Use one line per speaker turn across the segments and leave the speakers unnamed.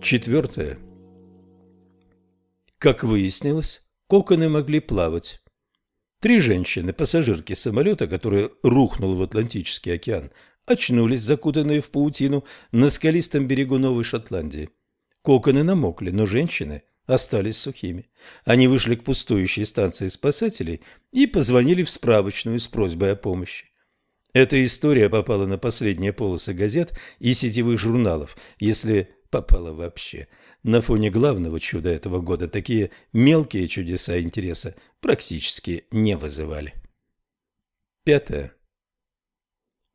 Четвертое. Как выяснилось, коконы могли плавать. Три женщины, пассажирки самолета, который рухнул в Атлантический океан, очнулись, закутанные в паутину, на скалистом берегу Новой Шотландии. Коконы намокли, но женщины остались сухими. Они вышли к пустующей станции спасателей и позвонили в справочную с просьбой о помощи. Эта история попала на последние полосы газет и сетевых журналов, если попала вообще. На фоне главного чуда этого года такие мелкие чудеса интереса практически не вызывали. Пятое.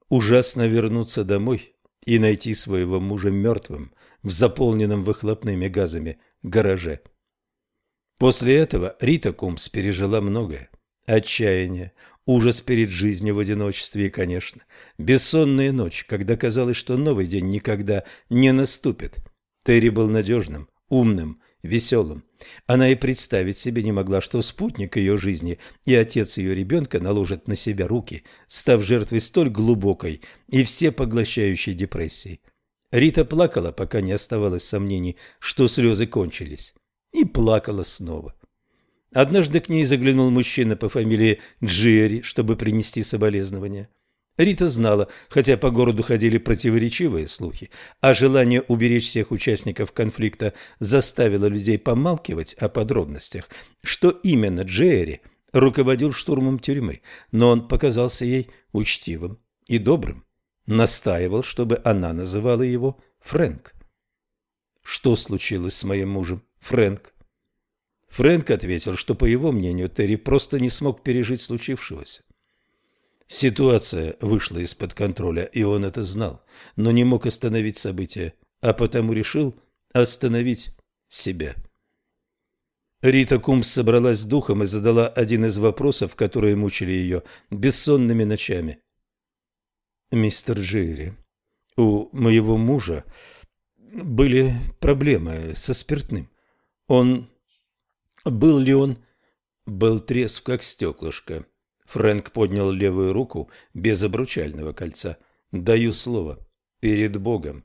Ужасно вернуться домой и найти своего мужа мертвым в заполненном выхлопными газами гараже. После этого Рита Кумс пережила многое. Отчаяние, ужас перед жизнью в одиночестве и, конечно, бессонные ночи, когда казалось, что новый день никогда не наступит. Терри был надежным, умным, веселым. Она и представить себе не могла, что спутник ее жизни и отец ее ребенка наложат на себя руки, став жертвой столь глубокой и всепоглощающей депрессии. Рита плакала, пока не оставалось сомнений, что слезы кончились, и плакала снова. Однажды к ней заглянул мужчина по фамилии Джерри, чтобы принести соболезнования. Рита знала, хотя по городу ходили противоречивые слухи, а желание уберечь всех участников конфликта заставило людей помалкивать о подробностях, что именно Джерри руководил штурмом тюрьмы, но он показался ей учтивым и добрым, настаивал, чтобы она называла его Фрэнк. Что случилось с моим мужем, Фрэнк? Фрэнк ответил, что, по его мнению, Терри просто не смог пережить случившегося. Ситуация вышла из-под контроля, и он это знал, но не мог остановить события, а потому решил остановить себя. Рита Кумс собралась с духом и задала один из вопросов, которые мучили ее бессонными ночами. «Мистер Джерри, у моего мужа были проблемы со спиртным. Он был ли он? Был трезв, как стеклышко. Фрэнк поднял левую руку без обручального кольца. Даю слово. Перед Богом.